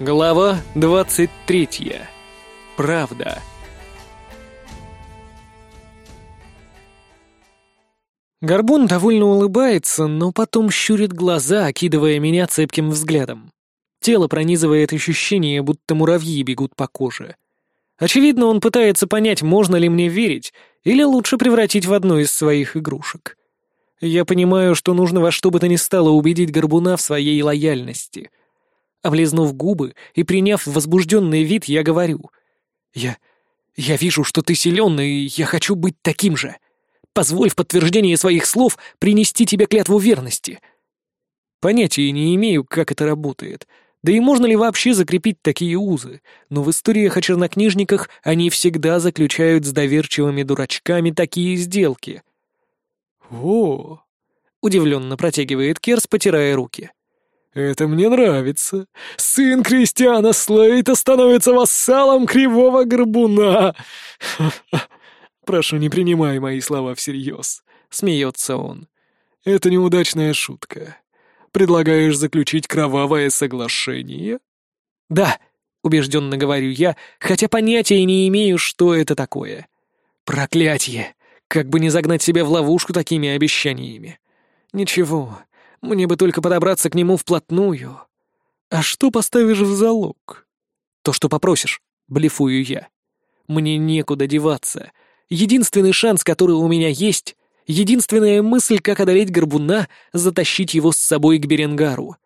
Глава 23. Правда. Горбун довольно улыбается, но потом щурит глаза, окидывая меня цепким взглядом. Тело пронизывает ощущение, будто муравьи бегут по коже. Очевидно, он пытается понять, можно ли мне верить, или лучше превратить в одну из своих игрушек. Я понимаю, что нужно во что бы то ни стало убедить Горбуна в своей лояльности. Облизнув губы и приняв возбужденный вид, я говорю. «Я... я вижу, что ты силен, и я хочу быть таким же. Позволь в подтверждение своих слов принести тебе клятву верности». Понятия не имею, как это работает, да и можно ли вообще закрепить такие узы, но в историях о чернокнижниках они всегда заключают с доверчивыми дурачками такие сделки. «О!» — удивленно протягивает Керс, потирая руки. «Это мне нравится. Сын Кристиана Слейта становится вассалом кривого горбуна!» «Прошу, не принимай мои слова всерьез», — смеется он. «Это неудачная шутка. Предлагаешь заключить кровавое соглашение?» «Да», — убежденно говорю я, хотя понятия не имею, что это такое. «Проклятье! Как бы не загнать себя в ловушку такими обещаниями. Ничего, мне бы только подобраться к нему вплотную. А что поставишь в залог? То, что попросишь, блефую я. Мне некуда деваться. Единственный шанс, который у меня есть, единственная мысль, как одолеть горбуна, затащить его с собой к Беренгару.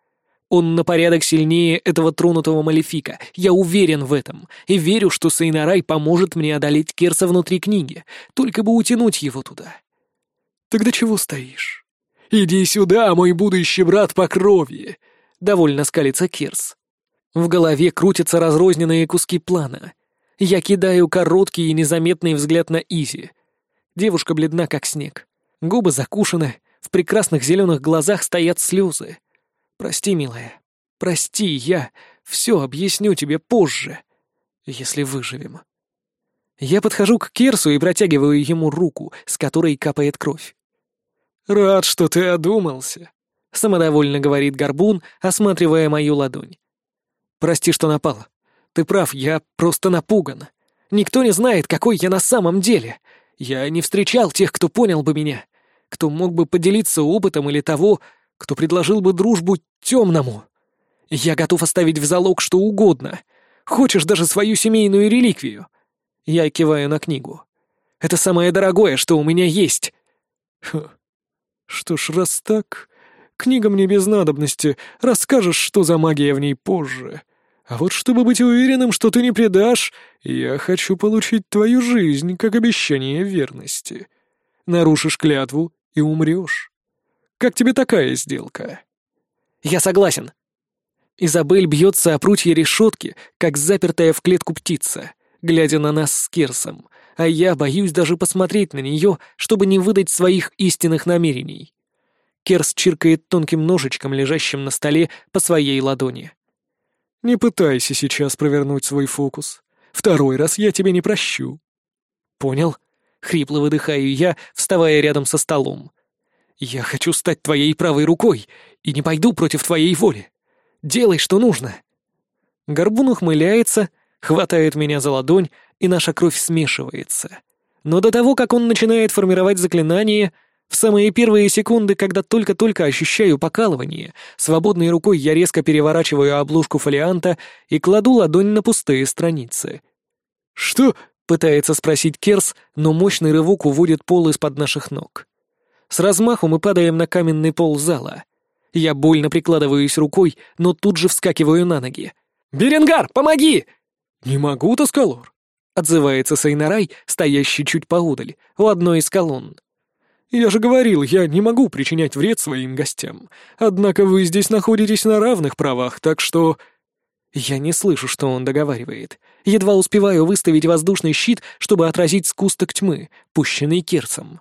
Он на порядок сильнее этого тронутого малефика. Я уверен в этом. И верю, что Сейнарай поможет мне одолеть Керса внутри книги. Только бы утянуть его туда. Тогда чего стоишь? «Иди сюда, мой будущий брат по крови!» — довольно скалится Кирс. В голове крутятся разрозненные куски плана. Я кидаю короткий и незаметный взгляд на Изи. Девушка бледна, как снег. Губы закушены, в прекрасных зеленых глазах стоят слезы. «Прости, милая, прости, я все объясню тебе позже, если выживем». Я подхожу к Керсу и протягиваю ему руку, с которой капает кровь. «Рад, что ты одумался», — самодовольно говорит Горбун, осматривая мою ладонь. «Прости, что напал. Ты прав, я просто напуган. Никто не знает, какой я на самом деле. Я не встречал тех, кто понял бы меня, кто мог бы поделиться опытом или того, кто предложил бы дружбу темному. Я готов оставить в залог что угодно. Хочешь даже свою семейную реликвию?» Я киваю на книгу. «Это самое дорогое, что у меня есть». Фу. Что ж, раз так, книга мне без надобности, расскажешь, что за магия в ней позже. А вот чтобы быть уверенным, что ты не предашь, я хочу получить твою жизнь как обещание верности. Нарушишь клятву и умрешь. Как тебе такая сделка? Я согласен. Изабель бьется о прутье решетки, как запертая в клетку птица, глядя на нас с Кирсом, а я боюсь даже посмотреть на нее, чтобы не выдать своих истинных намерений. Керс чиркает тонким ножичком, лежащим на столе, по своей ладони. «Не пытайся сейчас провернуть свой фокус. Второй раз я тебе не прощу». «Понял?» — хрипло выдыхаю я, вставая рядом со столом. «Я хочу стать твоей правой рукой и не пойду против твоей воли. Делай, что нужно». Горбун ухмыляется, хватает меня за ладонь и наша кровь смешивается. Но до того, как он начинает формировать заклинание, в самые первые секунды, когда только-только ощущаю покалывание, свободной рукой я резко переворачиваю обложку фолианта и кладу ладонь на пустые страницы. «Что?» — пытается спросить Керс, но мощный рывок уводит пол из-под наших ног. С размаху мы падаем на каменный пол зала. Я больно прикладываюсь рукой, но тут же вскакиваю на ноги. «Беренгар, помоги!» «Не могу, Тоскалор. — отзывается Сайнарай, стоящий чуть поудаль, у одной из колонн. «Я же говорил, я не могу причинять вред своим гостям. Однако вы здесь находитесь на равных правах, так что...» Я не слышу, что он договаривает. Едва успеваю выставить воздушный щит, чтобы отразить скусток тьмы, пущенный Кирцем.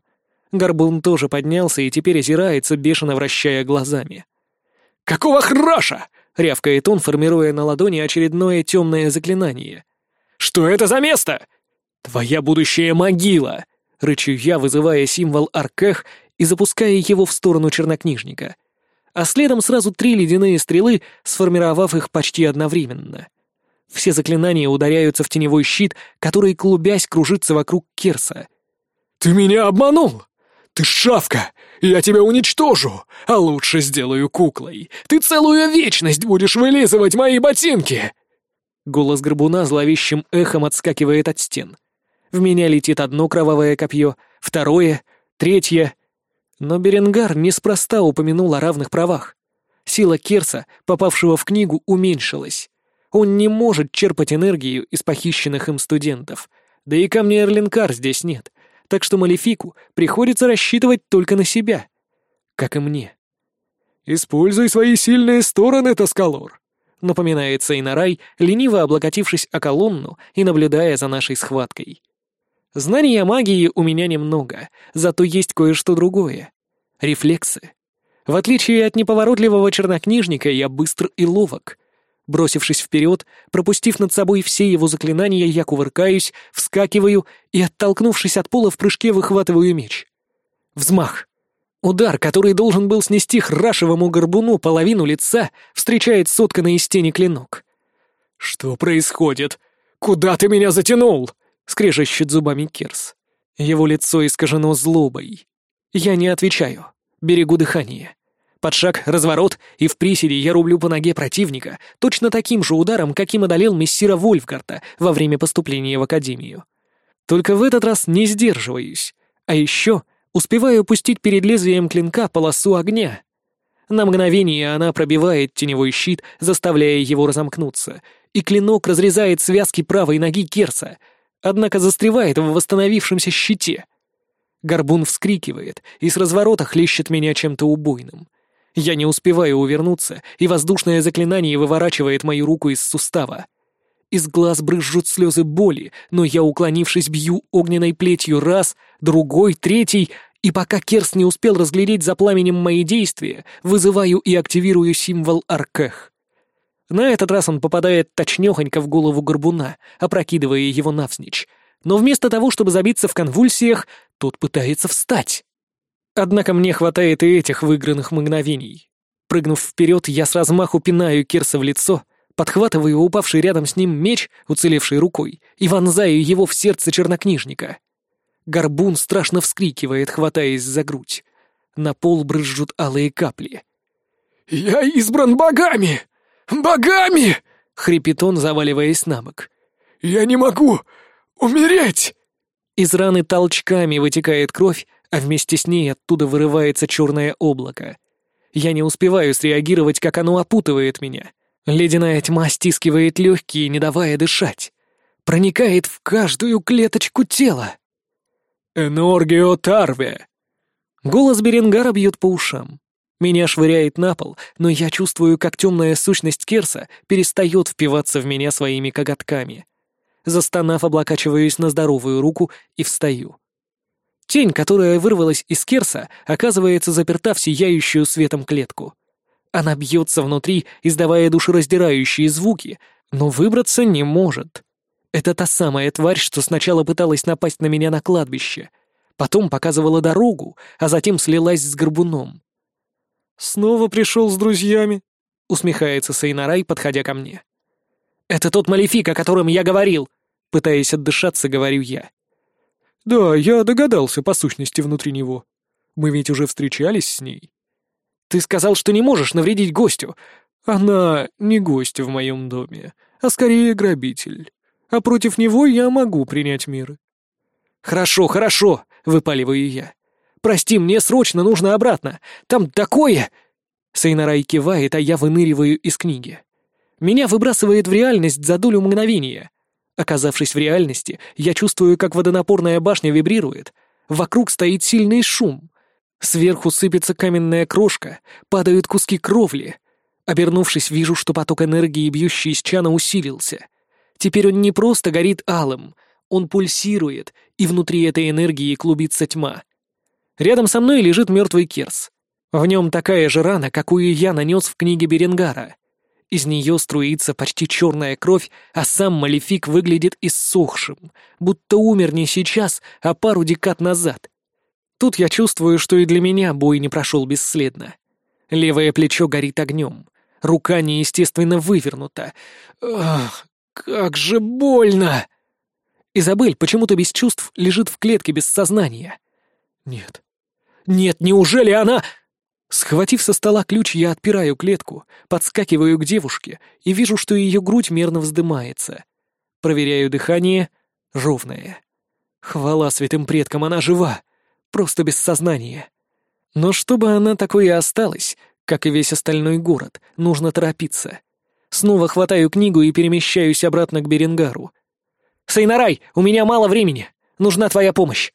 Горбун тоже поднялся и теперь озирается, бешено вращая глазами. «Какого храша?» — рявкает он, формируя на ладони очередное темное заклинание — что это за место?» «Твоя будущая могила!» — рычу я, вызывая символ Аркех и запуская его в сторону чернокнижника. а следом сразу три ледяные стрелы, сформировав их почти одновременно. Все заклинания ударяются в теневой щит, который, клубясь, кружится вокруг Керса. «Ты меня обманул! Ты шавка! Я тебя уничтожу, а лучше сделаю куклой! Ты целую вечность будешь вылизывать мои ботинки!» Голос горбуна зловещим эхом отскакивает от стен. В меня летит одно кровавое копье, второе, третье. Но Беренгар неспроста упомянул о равных правах. Сила Керса, попавшего в книгу, уменьшилась. Он не может черпать энергию из похищенных им студентов. Да и камня Эрлинкар здесь нет, так что Малефику приходится рассчитывать только на себя. Как и мне. «Используй свои сильные стороны, Тоскалор», — напоминает Сейнарай, лениво облокотившись о колонну и наблюдая за нашей схваткой. Знаний о магии у меня немного, зато есть кое-что другое. Рефлексы. В отличие от неповоротливого чернокнижника, я быстр и ловок. Бросившись вперед, пропустив над собой все его заклинания, я кувыркаюсь, вскакиваю и, оттолкнувшись от пола, в прыжке выхватываю меч. Взмах. Удар, который должен был снести храшевому горбуну половину лица, встречает сотканный из тени клинок. «Что происходит? Куда ты меня затянул?» — скрежещет зубами Керс. Его лицо искажено злобой. Я не отвечаю. Берегу дыхание. Под шаг, разворот, и в приседе я рублю по ноге противника точно таким же ударом, каким одолел мессира Вольфгарта во время поступления в академию. Только в этот раз не сдерживаюсь. А еще успеваю пустить перед лезвием клинка полосу огня. На мгновение она пробивает теневой щит, заставляя его разомкнуться, и клинок разрезает связки правой ноги Керса — однако застревает в восстановившемся щите. Горбун вскрикивает и с разворота хлещет меня чем-то убойным. Я не успеваю увернуться, и воздушное заклинание выворачивает мою руку из сустава. Из глаз брызжут слезы боли, но я, уклонившись, бью огненной плетью раз, другой, третий, и пока Керс не успел разглядеть за пламенем мои действия, вызываю и активирую символ Аркех. На этот раз он попадает точнёхонько в голову горбуна, опрокидывая его навзничь. Но вместо того, чтобы забиться в конвульсиях, тот пытается встать. Однако мне хватает и этих выигранных мгновений. Прыгнув вперед, я с размаху пинаю Кирса в лицо, подхватываю упавший рядом с ним меч, уцелевший рукой, и вонзаю его в сердце чернокнижника. Горбун страшно вскрикивает, хватаясь за грудь. На пол брызжут алые капли. «Я избран богами!» «Богами!» — хрипит он, заваливаясь на бок. «Я не могу умереть!» Из раны толчками вытекает кровь, а вместе с ней оттуда вырывается черное облако. Я не успеваю среагировать, как оно опутывает меня. Ледяная тьма стискивает легкие, не давая дышать. Проникает в каждую клеточку тела. «Эноргио Тарве!» Голос Беренгара бьет по ушам. Меня швыряет на пол, но я чувствую, как темная сущность Керса перестает впиваться в меня своими коготками. Застонав, облокачиваюсь на здоровую руку и встаю. Тень, которая вырвалась из Керса, оказывается заперта в сияющую светом клетку. Она бьется внутри, издавая душераздирающие звуки, но выбраться не может. Это та самая тварь, что сначала пыталась напасть на меня на кладбище, потом показывала дорогу, а затем слилась с горбуном. «Снова пришел с друзьями?» — усмехается Сейнарай, подходя ко мне. «Это тот малефик, о котором я говорил!» Пытаясь отдышаться, говорю я. «Да, я догадался по сущности внутри него. Мы ведь уже встречались с ней». «Ты сказал, что не можешь навредить гостю». «Она не гость в моем доме, а скорее грабитель. А против него я могу принять меры». «Хорошо, хорошо», — выпаливаю я. Прости, мне срочно нужно обратно. Там такое...» Сейнарай кивает, а я выныриваю из книги. Меня выбрасывает в реальность за долю мгновения. Оказавшись в реальности, я чувствую, как водонапорная башня вибрирует. Вокруг стоит сильный шум. Сверху сыпется каменная крошка, падают куски кровли. Обернувшись, вижу, что поток энергии, бьющий из чана, усилился. Теперь он не просто горит алым, он пульсирует, и внутри этой энергии клубится тьма. Рядом со мной лежит мертвый Керс. В нем такая же рана, какую я нанес в книге Беренгара. Из нее струится почти черная кровь, а сам Малефик выглядит иссохшим, будто умер не сейчас, а пару декад назад. Тут я чувствую, что и для меня бой не прошел бесследно. Левое плечо горит огнем. Рука неестественно вывернута. Ах, как же больно! Изабель почему-то без чувств лежит в клетке без сознания. Нет. Нет, неужели она... Схватив со стола ключ, я отпираю клетку, подскакиваю к девушке и вижу, что ее грудь мерно вздымается. Проверяю дыхание. Ровное. Хвала святым предкам, она жива. Просто без сознания. Но чтобы она такой и осталась, как и весь остальной город, нужно торопиться. Снова хватаю книгу и перемещаюсь обратно к Беренгару. «Сайнарай, у меня мало времени. Нужна твоя помощь».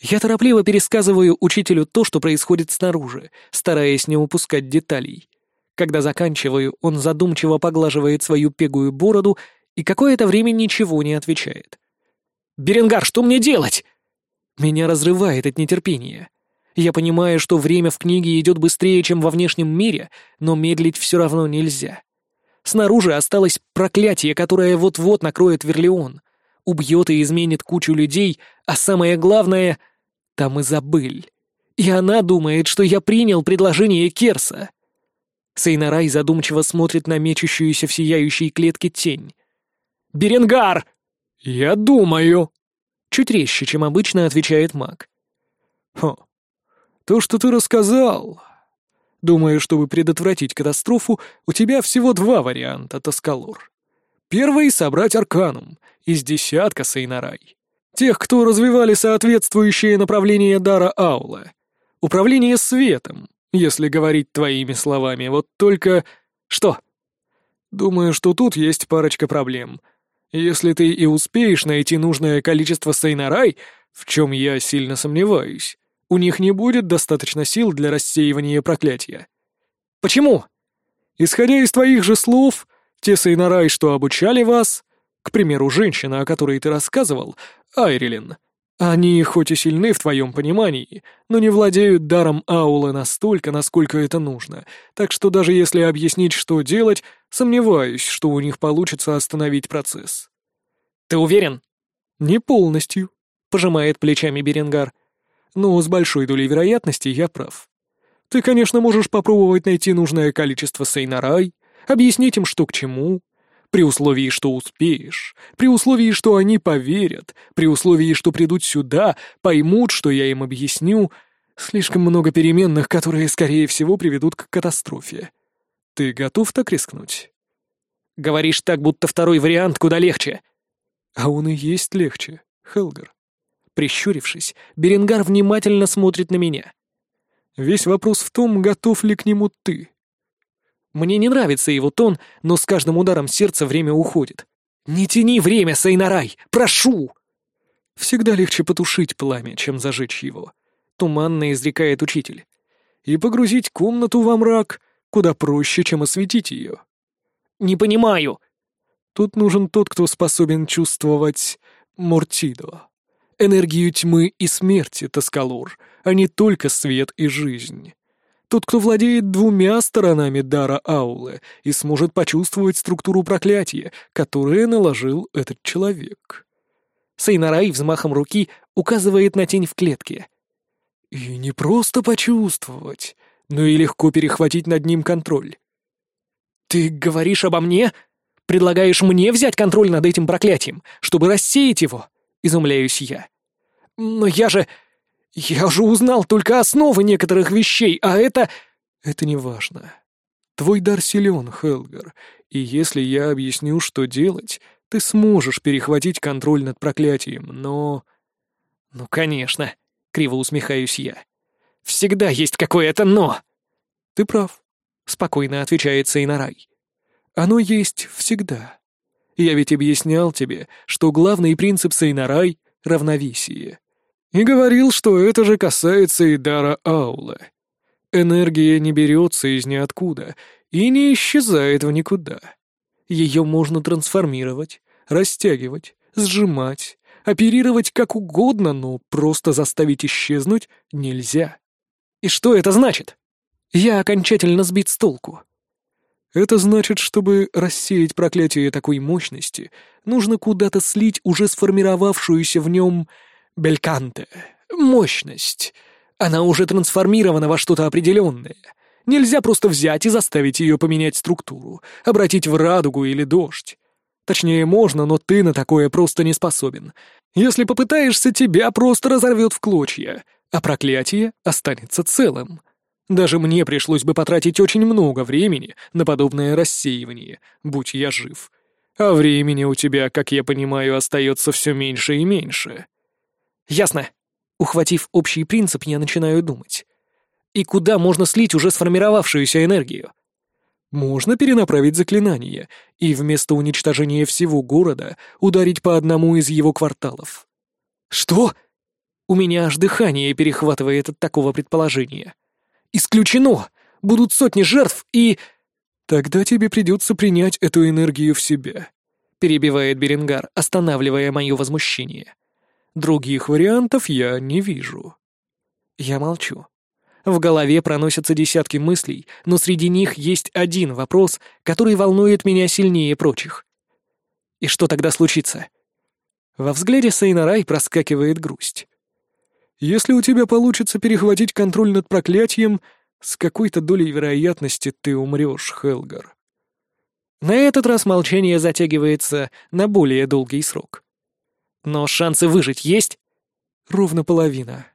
Я торопливо пересказываю учителю то, что происходит снаружи, стараясь не упускать деталей. Когда заканчиваю, он задумчиво поглаживает свою пегую бороду и какое-то время ничего не отвечает. «Беренгар, что мне делать?» Меня разрывает от нетерпения. Я понимаю, что время в книге идет быстрее, чем во внешнем мире, но медлить все равно нельзя. Снаружи осталось проклятие, которое вот-вот накроет Верлеон убьет и изменит кучу людей, а самое главное — там Изабель. И она думает, что я принял предложение Керса. Сейнарай задумчиво смотрит на мечущуюся в сияющей клетке тень. «Беренгар!» «Я думаю!» Чуть резче, чем обычно, отвечает маг. «Хо, то, что ты рассказал...» Думаю, чтобы предотвратить катастрофу, у тебя всего два варианта, Тоскалор. Первый — собрать Арканум, из десятка Сейнарай. Тех, кто развивали соответствующее направление дара Аула. Управление светом, если говорить твоими словами, вот только... Что? Думаю, что тут есть парочка проблем. Если ты и успеешь найти нужное количество Сейнарай, в чем я сильно сомневаюсь, у них не будет достаточно сил для рассеивания проклятия. Почему? Исходя из твоих же слов, те Сейнарай, что обучали вас, к примеру, женщина, о которой ты рассказывал, Айрилин. Они хоть и сильны в твоем понимании, но не владеют даром Аула настолько, насколько это нужно, так что даже если объяснить, что делать, сомневаюсь, что у них получится остановить процесс. «Ты уверен?» «Не полностью», — пожимает плечами Беренгар. «Но с большой долей вероятности я прав. Ты, конечно, можешь попробовать найти нужное количество Сейнарай, объяснить им, что к чему, при условии, что успеешь, при условии, что они поверят, при условии, что придут сюда, поймут, что я им объясню. Слишком много переменных, которые, скорее всего, приведут к катастрофе. Ты готов так рискнуть? Говоришь так, будто второй вариант куда легче. А он и есть легче, Хелгар. Прищурившись, Беренгар внимательно смотрит на меня. Весь вопрос в том, готов ли к нему ты. Мне не нравится его тон, но с каждым ударом сердца время уходит. «Не тяни время, Сайнарай! Прошу!» «Всегда легче потушить пламя, чем зажечь его», — туманно изрекает учитель. «И погрузить комнату во мрак куда проще, чем осветить ее». «Не понимаю!» Тут нужен тот, кто способен чувствовать Мортидо. Энергию тьмы и смерти, Тоскалур, а не только свет и жизнь. Тот, кто владеет двумя сторонами дара аулы и сможет почувствовать структуру проклятия, которое наложил этот человек. Сейнарай взмахом руки указывает на тень в клетке. И не просто почувствовать, но и легко перехватить над ним контроль. «Ты говоришь обо мне? Предлагаешь мне взять контроль над этим проклятием, чтобы рассеять его?» — изумляюсь я. «Но я же «Я же узнал только основы некоторых вещей, а это...» «Это не важно. Твой дар силен, Хелгар, и если я объясню, что делать, ты сможешь перехватить контроль над проклятием, но...» «Ну, конечно», — криво усмехаюсь я. «Всегда есть какое-то «но». «Ты прав», — спокойно отвечает Сейнарай. «Оно есть всегда. Я ведь объяснял тебе, что главный принцип Сейнарай — равновесие. И говорил, что это же касается и дара Аула. Энергия не берется из ниоткуда и не исчезает в никуда. Ее можно трансформировать, растягивать, сжимать, оперировать как угодно, но просто заставить исчезнуть нельзя. И что это значит? Я окончательно сбит с толку. Это значит, чтобы рассеять проклятие такой мощности, нужно куда-то слить уже сформировавшуюся в нем Бельканте. Мощность. Она уже трансформирована во что-то определенное. Нельзя просто взять и заставить ее поменять структуру, обратить в радугу или дождь. Точнее, можно, но ты на такое просто не способен. Если попытаешься, тебя просто разорвет в клочья, а проклятие останется целым. Даже мне пришлось бы потратить очень много времени на подобное рассеивание, будь я жив. А времени у тебя, как я понимаю, остается все меньше и меньше. Ясно. Ухватив общий принцип, я начинаю думать. И куда можно слить уже сформировавшуюся энергию? Можно перенаправить заклинание и вместо уничтожения всего города ударить по одному из его кварталов. Что? У меня аж дыхание перехватывает от такого предположения. Исключено! Будут сотни жертв и... Тогда тебе придется принять эту энергию в себя, перебивает Беренгар, останавливая мое возмущение. Других вариантов я не вижу. Я молчу. В голове проносятся десятки мыслей, но среди них есть один вопрос, который волнует меня сильнее прочих. И что тогда случится? Во взгляде Сейнарай проскакивает грусть. Если у тебя получится перехватить контроль над проклятием, с какой-то долей вероятности ты умрешь, Хелгар. На этот раз молчание затягивается на более долгий срок. Но шансы выжить есть? Ровно половина.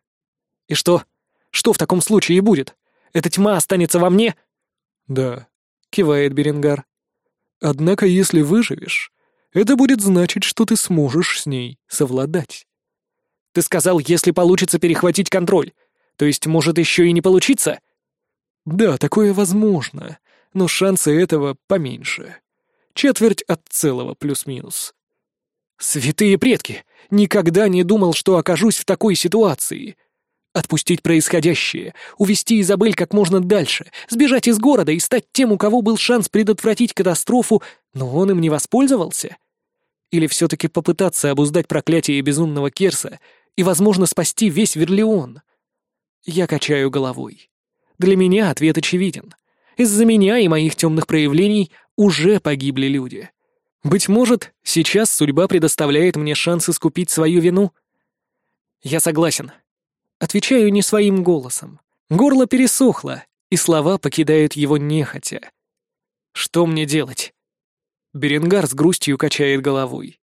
И что? Что в таком случае будет? Эта тьма останется во мне? Да, кивает Беренгар. Однако, если выживешь, это будет значить, что ты сможешь с ней совладать. Ты сказал, если получится перехватить контроль. То есть, может, еще и не получиться? Да, такое возможно, но шансы этого поменьше. Четверть от целого плюс-минус. Святые предки! Никогда не думал, что окажусь в такой ситуации. Отпустить происходящее, увести Изабель как можно дальше, сбежать из города и стать тем, у кого был шанс предотвратить катастрофу, но он им не воспользовался? Или все-таки попытаться обуздать проклятие безумного Керса и, возможно, спасти весь Верлеон? Я качаю головой. Для меня ответ очевиден. Из-за меня и моих темных проявлений уже погибли люди. Быть может, сейчас судьба предоставляет мне шанс искупить свою вину? Я согласен. Отвечаю не своим голосом. Горло пересохло, и слова покидают его нехотя. Что мне делать? Беренгар с грустью качает головой.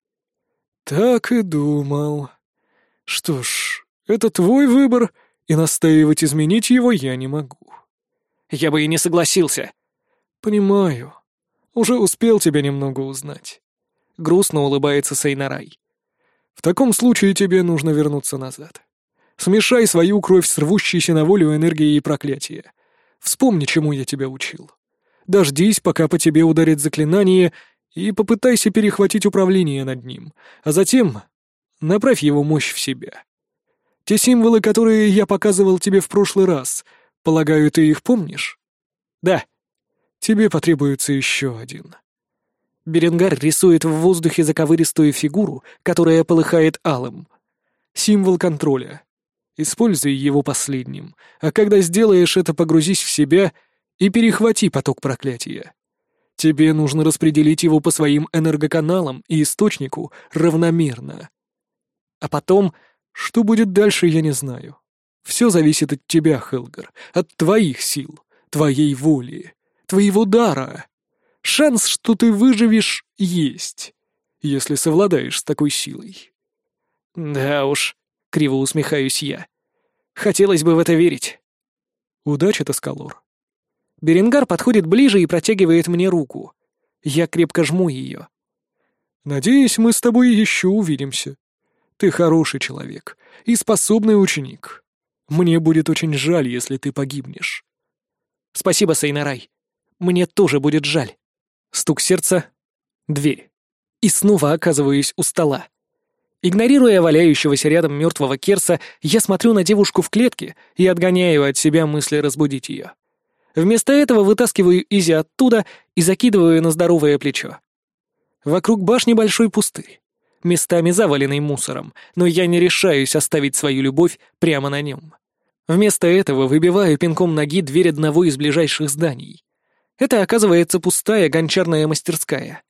Так и думал. Что ж, это твой выбор, и настаивать изменить его я не могу. Я бы и не согласился. Понимаю. Уже успел тебя немного узнать. Грустно улыбается Сейнарай. В таком случае тебе нужно вернуться назад. Смешай свою кровь с рвущейся на волю энергией и проклятия. Вспомни, чему я тебя учил. Дождись, пока по тебе ударит заклинание, и попытайся перехватить управление над ним, а затем направь его мощь в себя. Те символы, которые я показывал тебе в прошлый раз, полагаю, ты их помнишь? Да. Тебе потребуется еще один. Беренгар рисует в воздухе заковыристую фигуру, которая полыхает алым. Символ контроля. Используй его последним, а когда сделаешь это, погрузись в себя и перехвати поток проклятия. Тебе нужно распределить его по своим энергоканалам и источнику равномерно. А потом, что будет дальше, я не знаю. Все зависит от тебя, Хелгар, от твоих сил, твоей воли, твоего дара. Шанс, что ты выживешь, есть, если совладаешь с такой силой. Да уж, Криво усмехаюсь я. Хотелось бы в это верить. Удачи, Таскалор. Беренгар подходит ближе и протягивает мне руку. Я крепко жму ее. Надеюсь, мы с тобой еще увидимся. Ты хороший человек и способный ученик. Мне будет очень жаль, если ты погибнешь. Спасибо, Сейнарай. Мне тоже будет жаль. Стук сердца. Дверь. И снова оказываюсь у стола. Игнорируя валяющегося рядом мертвого Керса, я смотрю на девушку в клетке и отгоняю от себя мысли разбудить ее. Вместо этого вытаскиваю Изи оттуда и закидываю на здоровое плечо. Вокруг башни большой пустырь, местами заваленный мусором, но я не решаюсь оставить свою любовь прямо на нем. Вместо этого выбиваю пинком ноги дверь одного из ближайших зданий. Это оказывается пустая гончарная мастерская.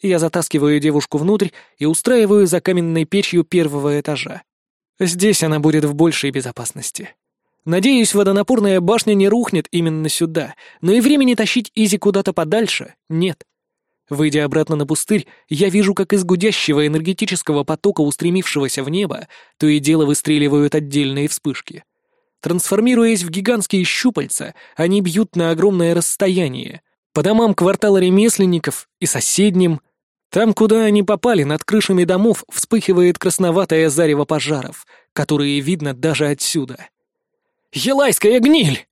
Я затаскиваю девушку внутрь и устраиваю за каменной печью первого этажа. Здесь она будет в большей безопасности. Надеюсь, водонапорная башня не рухнет именно сюда, но и времени тащить Изи куда-то подальше нет. Выйдя обратно на пустырь, я вижу, как из гудящего энергетического потока, устремившегося в небо, то и дело выстреливают отдельные вспышки. Трансформируясь в гигантские щупальца, они бьют на огромное расстояние. По домам квартала ремесленников и соседним. Там, куда они попали, над крышами домов вспыхивает красноватое зарево пожаров, которые видно даже отсюда. «Елайская гниль!»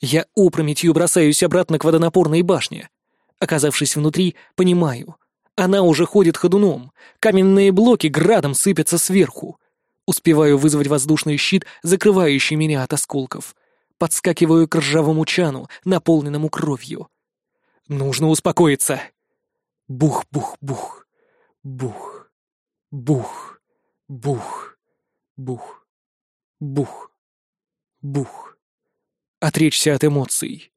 Я опрометью бросаюсь обратно к водонапорной башне. Оказавшись внутри, понимаю. Она уже ходит ходуном. Каменные блоки градом сыпятся сверху. Успеваю вызвать воздушный щит, закрывающий меня от осколков. Подскакиваю к ржавому чану, наполненному кровью. Нужно успокоиться. Бух-бух-бух. Бух. Бух. Бух. Бух. Бух. Бух. Отречься от эмоций.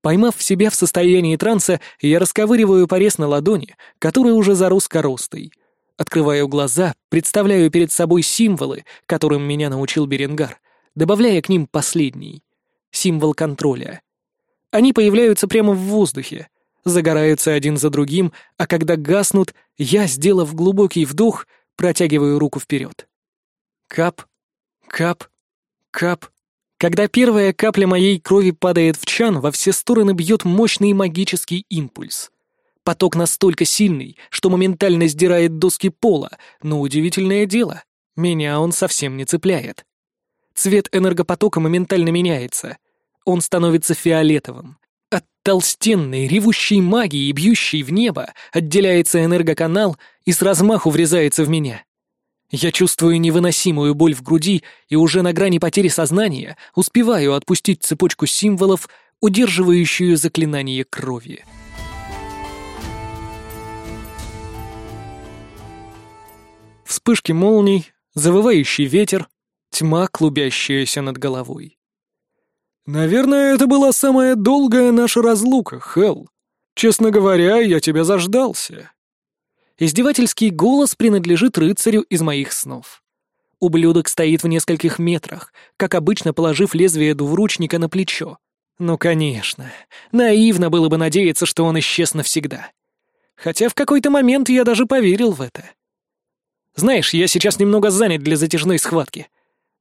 Поймав себя в состоянии транса, я расковыриваю порез на ладони, который уже зарос коростой. Открываю глаза, представляю перед собой символы, которым меня научил Беренгар, добавляя к ним последний — символ контроля. Они появляются прямо в воздухе, загораются один за другим, а когда гаснут, я, сделав глубокий вдох, протягиваю руку вперед. Кап, кап, кап. Когда первая капля моей крови падает в чан, во все стороны бьет мощный магический импульс. Поток настолько сильный, что моментально сдирает доски пола, но удивительное дело, меня он совсем не цепляет. Цвет энергопотока моментально меняется. Он становится фиолетовым. От толстенной, ревущей магии, бьющей в небо, отделяется энергоканал и с размаху врезается в меня. Я чувствую невыносимую боль в груди и уже на грани потери сознания успеваю отпустить цепочку символов, удерживающую заклинание крови. Вспышки молний, завывающий ветер, тьма, клубящаяся над головой. «Наверное, это была самая долгая наша разлука, Хелл. Честно говоря, я тебя заждался». Издевательский голос принадлежит рыцарю из моих снов. Ублюдок стоит в нескольких метрах, как обычно положив лезвие двуручника на плечо. Ну, конечно, наивно было бы надеяться, что он исчез навсегда. Хотя в какой-то момент я даже поверил в это. Знаешь, я сейчас немного занят для затяжной схватки.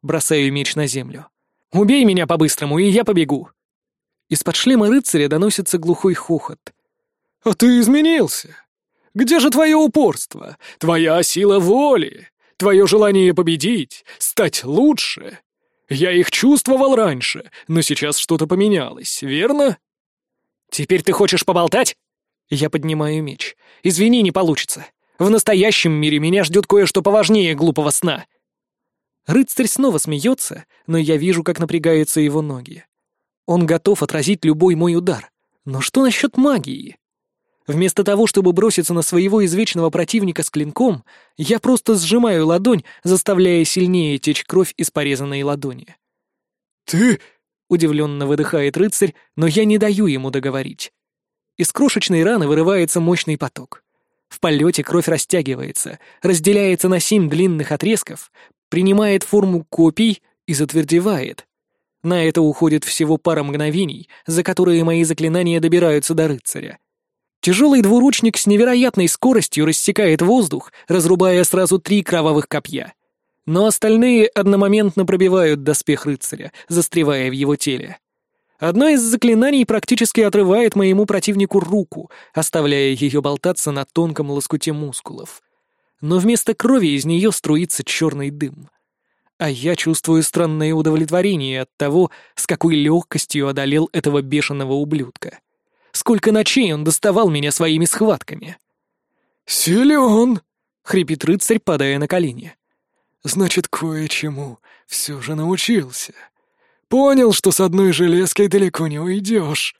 Бросаю меч на землю. Убей меня по-быстрому, и я побегу. Из-под шлема рыцаря доносится глухой хохот. «А ты изменился!» Где же твое упорство, твоя сила воли, твое желание победить, стать лучше? Я их чувствовал раньше, но сейчас что-то поменялось, верно?» «Теперь ты хочешь поболтать?» Я поднимаю меч. «Извини, не получится. В настоящем мире меня ждет кое-что поважнее глупого сна». Рыцарь снова смеется, но я вижу, как напрягаются его ноги. Он готов отразить любой мой удар. Но что насчет магии? Вместо того, чтобы броситься на своего извечного противника с клинком, я просто сжимаю ладонь, заставляя сильнее течь кровь из порезанной ладони. «Ты...» — удивленно выдыхает рыцарь, но я не даю ему договорить. Из крошечной раны вырывается мощный поток. В полете кровь растягивается, разделяется на семь длинных отрезков, принимает форму копий и затвердевает. На это уходит всего пара мгновений, за которые мои заклинания добираются до рыцаря. Тяжелый двуручник с невероятной скоростью рассекает воздух, разрубая сразу три кровавых копья. Но остальные одномоментно пробивают доспех рыцаря, застревая в его теле. Одно из заклинаний практически отрывает моему противнику руку, оставляя ее болтаться на тонком лоскуте мускулов. Но вместо крови из нее струится черный дым. А я чувствую странное удовлетворение от того, с какой легкостью одолел этого бешеного ублюдка. Сколько ночей он доставал меня своими схватками. «Силен!» — хрипит рыцарь, падая на колени. «Значит, кое-чему все же научился. Понял, что с одной железкой далеко не уйдешь».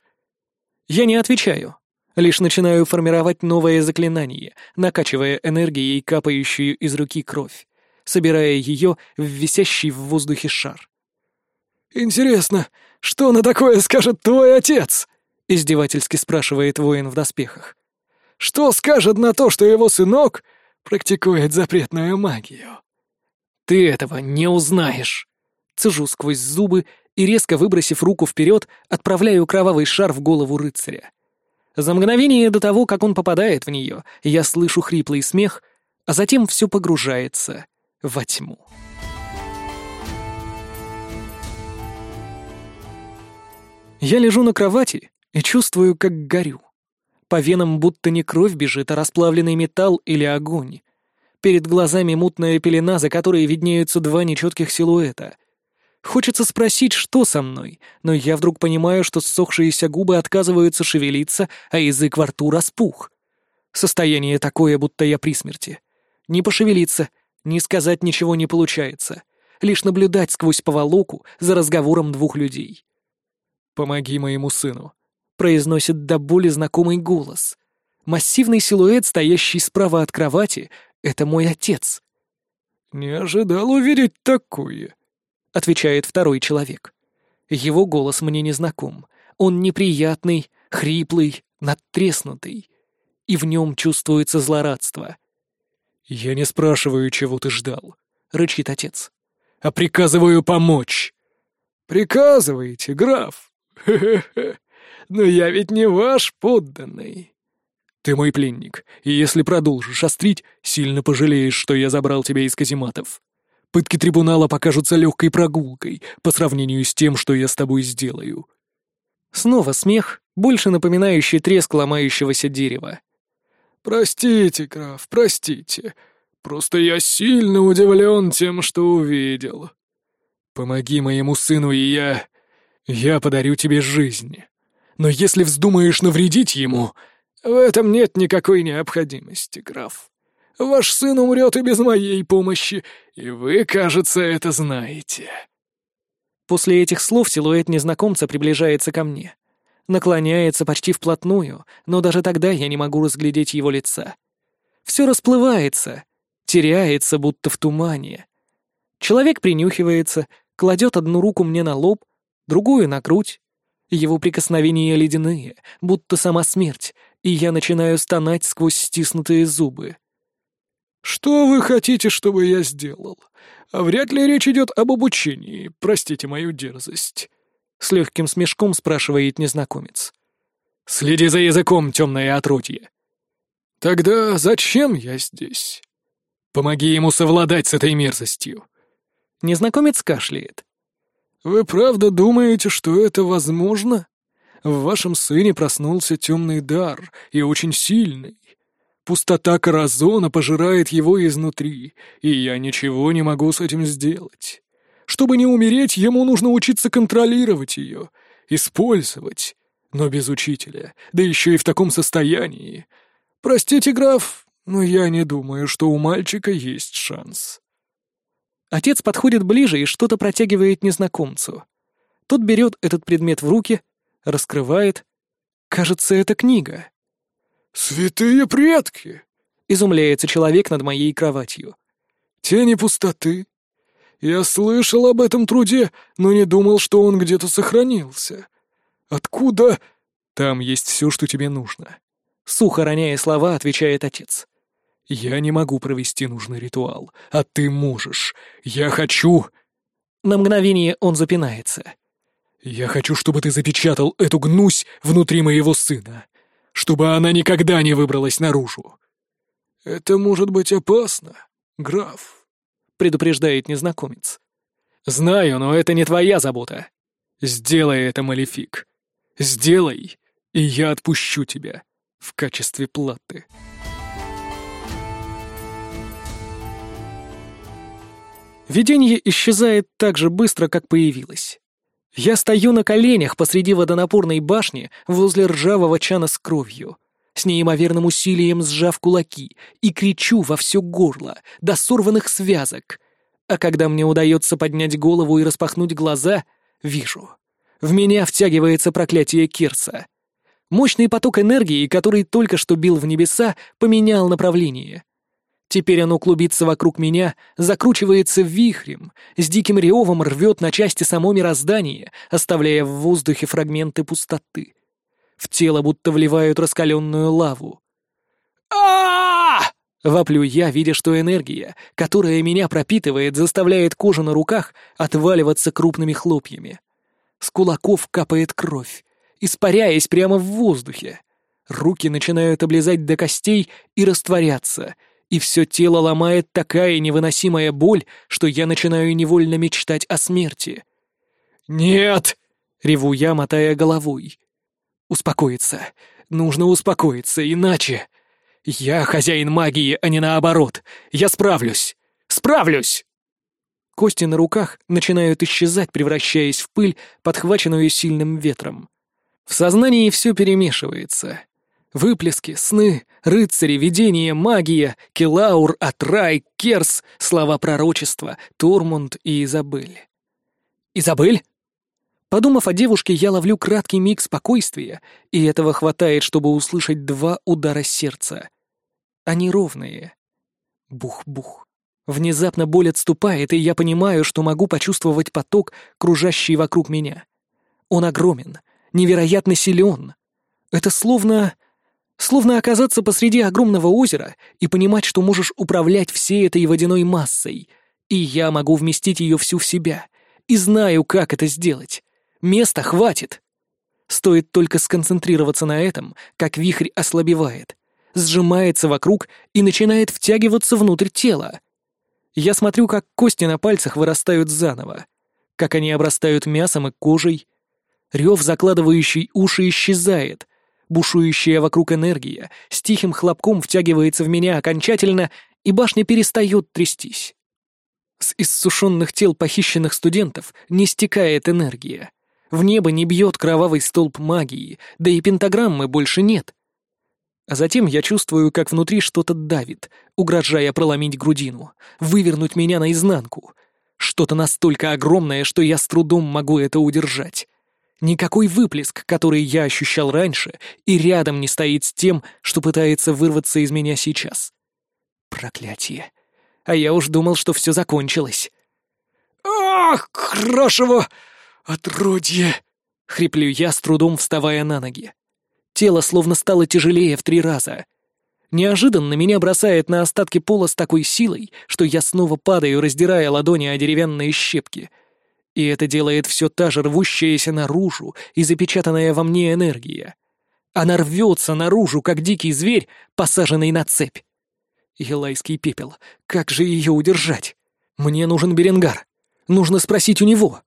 Я не отвечаю, лишь начинаю формировать новое заклинание, накачивая энергией капающую из руки кровь, собирая ее в висящий в воздухе шар. «Интересно, что на такое скажет твой отец?» — издевательски спрашивает воин в доспехах. «Что скажет на то, что его сынок практикует запретную магию?» «Ты этого не узнаешь!» Цежу сквозь зубы и, резко выбросив руку вперед, отправляю кровавый шар в голову рыцаря. За мгновение до того, как он попадает в нее, я слышу хриплый смех, а затем все погружается во тьму. Я лежу на кровати и чувствую, как горю. По венам будто не кровь бежит, а расплавленный металл или огонь. Перед глазами мутная пелена, за которой виднеются два нечетких силуэта. Хочется спросить, что со мной, но я вдруг понимаю, что ссохшиеся губы отказываются шевелиться, а язык во рту распух. Состояние такое, будто я при смерти. Не пошевелиться, не сказать ничего не получается. Лишь наблюдать сквозь поволоку за разговором двух людей. «Помоги моему сыну», — произносит до боли знакомый голос. Массивный силуэт, стоящий справа от кровати, — это мой отец. «Не ожидал увидеть такое», — отвечает второй человек. Его голос мне не знаком. Он неприятный, хриплый, надтреснутый. И в нем чувствуется злорадство. «Я не спрашиваю, чего ты ждал», — рычит отец. «А приказываю помочь». «Приказываете, граф?» Хе-хе-хе. Но я ведь не ваш подданный. Ты мой пленник, и если продолжишь острить, сильно пожалеешь, что я забрал тебя из казематов. Пытки трибунала покажутся легкой прогулкой по сравнению с тем, что я с тобой сделаю». Снова смех, больше напоминающий треск ломающегося дерева. «Простите, граф, простите. Просто я сильно удивлен тем, что увидел. Помоги моему сыну, и я я подарю тебе жизнь. Но если вздумаешь навредить ему, в этом нет никакой необходимости, граф. Ваш сын умрет и без моей помощи, и вы, кажется, это знаете». После этих слов силуэт незнакомца приближается ко мне. Наклоняется почти вплотную, но даже тогда я не могу разглядеть его лица. Все расплывается, теряется, будто в тумане. Человек принюхивается, кладет одну руку мне на лоб, другую на грудь. Его прикосновения ледяные, будто сама смерть, и я начинаю стонать сквозь стиснутые зубы. «Что вы хотите, чтобы я сделал? А вряд ли речь идет об обучении, простите мою дерзость», — с легким смешком спрашивает незнакомец. «Следи за языком, темное отродье». «Тогда зачем я здесь? Помоги ему совладать с этой мерзостью». Незнакомец кашляет. «Вы правда думаете, что это возможно? В вашем сыне проснулся темный дар, и очень сильный. Пустота Каразона пожирает его изнутри, и я ничего не могу с этим сделать. Чтобы не умереть, ему нужно учиться контролировать ее, использовать, но без учителя, да еще и в таком состоянии. Простите, граф, но я не думаю, что у мальчика есть шанс». Отец подходит ближе и что-то протягивает незнакомцу. Тот берет этот предмет в руки, раскрывает. Кажется, это книга. «Святые предки!» — изумляется человек над моей кроватью. «Тени пустоты. Я слышал об этом труде, но не думал, что он где-то сохранился. Откуда...» «Там есть все, что тебе нужно», — сухо роняя слова, отвечает отец. «Я не могу провести нужный ритуал, а ты можешь. Я хочу...» На мгновение он запинается. «Я хочу, чтобы ты запечатал эту гнусь внутри моего сына, чтобы она никогда не выбралась наружу». «Это может быть опасно, граф», — предупреждает незнакомец. «Знаю, но это не твоя забота. Сделай это, Малефик. Сделай, и я отпущу тебя в качестве платы». Видение исчезает так же быстро, как появилось. Я стою на коленях посреди водонапорной башни возле ржавого чана с кровью, с неимоверным усилием сжав кулаки, и кричу во все горло, до сорванных связок. А когда мне удается поднять голову и распахнуть глаза, вижу. В меня втягивается проклятие Кирса. Мощный поток энергии, который только что бил в небеса, поменял направление. Теперь оно клубится вокруг меня, закручивается вихрем, с диким ревом рвет на части само мироздание, оставляя в воздухе фрагменты пустоты. В тело будто вливают раскаленную лаву. а Воплю я, видя, что энергия, которая меня пропитывает, заставляет кожу на руках отваливаться крупными хлопьями. С кулаков капает кровь, испаряясь прямо в воздухе. Руки начинают облизать до костей и растворяться, и все тело ломает такая невыносимая боль, что я начинаю невольно мечтать о смерти. «Нет!» — реву я, мотая головой. «Успокоиться. Нужно успокоиться, иначе...» «Я хозяин магии, а не наоборот. Я справлюсь. Справлюсь!» Кости на руках начинают исчезать, превращаясь в пыль, подхваченную сильным ветром. В сознании все перемешивается. Выплески, сны, рыцари, видения, магия, Келаур, Атрай, Керс, слова пророчества, Турмунд и Изабель. «Изабель?» Подумав о девушке, я ловлю краткий миг спокойствия, и этого хватает, чтобы услышать два удара сердца. Они ровные. Бух-бух. Внезапно боль отступает, и я понимаю, что могу почувствовать поток, кружащий вокруг меня. Он огромен, невероятно силен. Это словно... Словно оказаться посреди огромного озера и понимать, что можешь управлять всей этой водяной массой, и я могу вместить ее всю в себя, и знаю, как это сделать. Места хватит. Стоит только сконцентрироваться на этом, как вихрь ослабевает, сжимается вокруг и начинает втягиваться внутрь тела. Я смотрю, как кости на пальцах вырастают заново, как они обрастают мясом и кожей. Рев, закладывающий уши, исчезает. Бушующая вокруг энергия с тихим хлопком втягивается в меня окончательно, и башня перестает трястись. С иссушенных тел похищенных студентов не стекает энергия. В небо не бьет кровавый столб магии, да и пентаграммы больше нет. А затем я чувствую, как внутри что-то давит, угрожая проломить грудину, вывернуть меня наизнанку. Что-то настолько огромное, что я с трудом могу это удержать. Никакой выплеск, который я ощущал раньше, и рядом не стоит с тем, что пытается вырваться из меня сейчас. Проклятие. А я уж думал, что все закончилось. «Ах, хорошего «Отродье!» — хриплю я, с трудом вставая на ноги. Тело словно стало тяжелее в три раза. Неожиданно меня бросает на остатки пола с такой силой, что я снова падаю, раздирая ладони о деревянные щепки. И это делает все та же рвущаяся наружу и запечатанная во мне энергия. Она рвется наружу, как дикий зверь, посаженный на цепь. Елайский пепел. Как же ее удержать? Мне нужен Беренгар. Нужно спросить у него.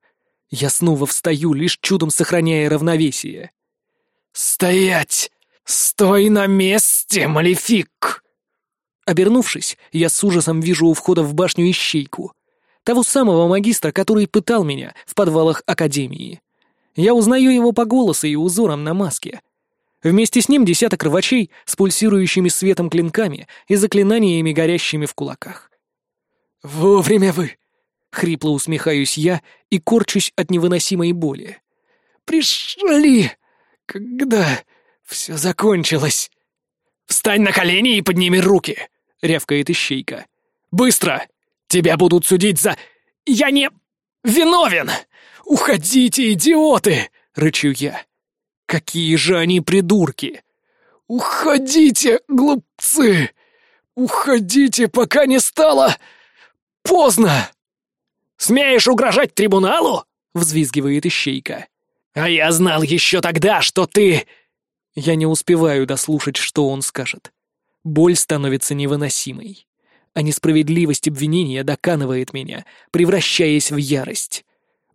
Я снова встаю, лишь чудом сохраняя равновесие. «Стоять! Стой на месте, малефик!» Обернувшись, я с ужасом вижу у входа в башню ищейку. Того самого магистра, который пытал меня в подвалах Академии. Я узнаю его по голосу и узорам на маске. Вместе с ним десяток рвачей с пульсирующими светом клинками и заклинаниями, горящими в кулаках. «Вовремя вы!» Хрипло усмехаюсь я и корчусь от невыносимой боли. «Пришли! Когда все закончилось?» «Встань на колени и подними руки!» — рявкает ищейка. «Быстро! Тебя будут судить за... Я не... виновен! Уходите, идиоты!» — рычу я. «Какие же они придурки!» «Уходите, глупцы! Уходите, пока не стало поздно!» «Смеешь угрожать трибуналу?» — взвизгивает ищейка. «А я знал еще тогда, что ты...» Я не успеваю дослушать, что он скажет. Боль становится невыносимой. А несправедливость обвинения доканывает меня, превращаясь в ярость.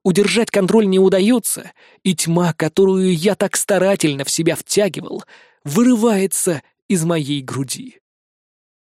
Удержать контроль не удается, и тьма, которую я так старательно в себя втягивал, вырывается из моей груди.